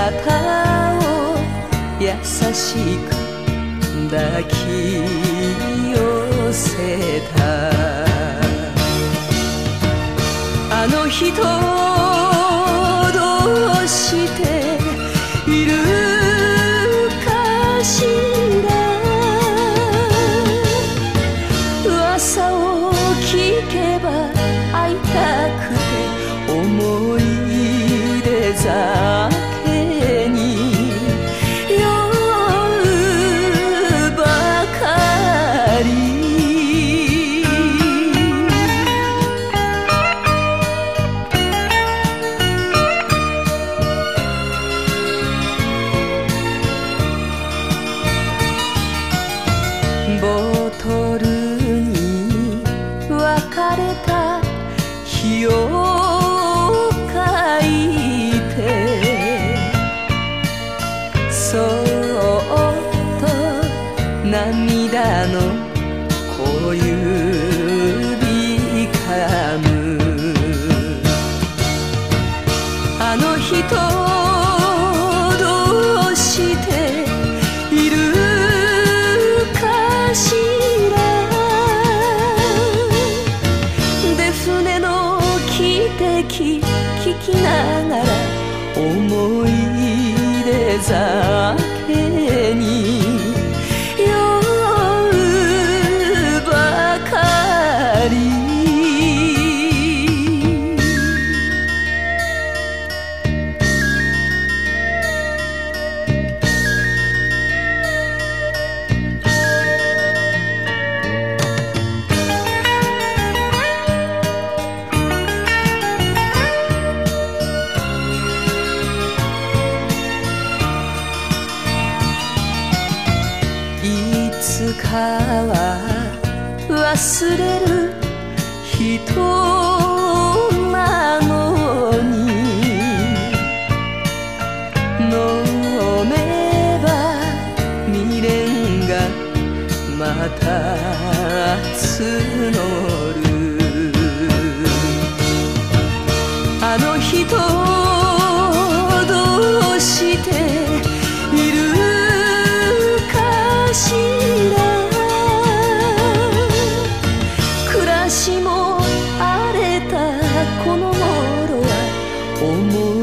肩を優しく抱き寄せた。あの人どうしてボトルに別れた日を書いてそっと涙のどうしているかしら。で船の汽笛聞きながら思い出酒。かは忘れる人なのに飲めば未練がまたつ olmuş.